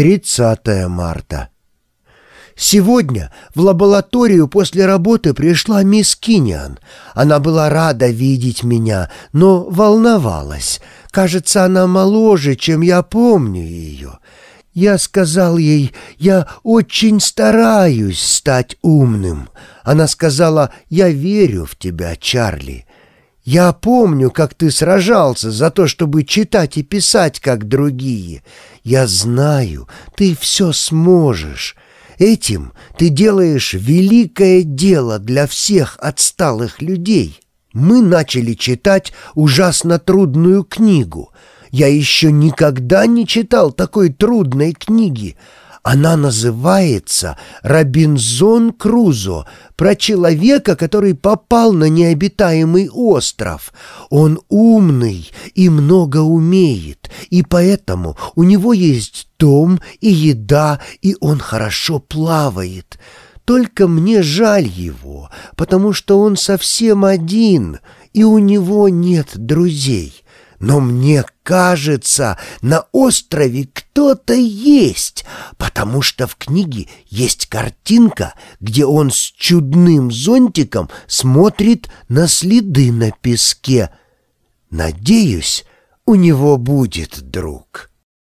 30 марта. Сегодня в лабораторию после работы пришла мисс Киниан. Она была рада видеть меня, но волновалась. Кажется, она моложе, чем я помню ее. Я сказал ей, я очень стараюсь стать умным. Она сказала, я верю в тебя, Чарли. Я помню, как ты сражался за то, чтобы читать и писать, как другие. Я знаю, ты все сможешь. Этим ты делаешь великое дело для всех отсталых людей. Мы начали читать ужасно трудную книгу. Я еще никогда не читал такой трудной книги. Она называется «Робинзон Крузо» про человека, который попал на необитаемый остров. Он умный и много умеет, и поэтому у него есть дом и еда, и он хорошо плавает. Только мне жаль его, потому что он совсем один, и у него нет друзей». Но мне кажется, на острове кто-то есть, потому что в книге есть картинка, где он с чудным зонтиком смотрит на следы на песке. Надеюсь, у него будет друг».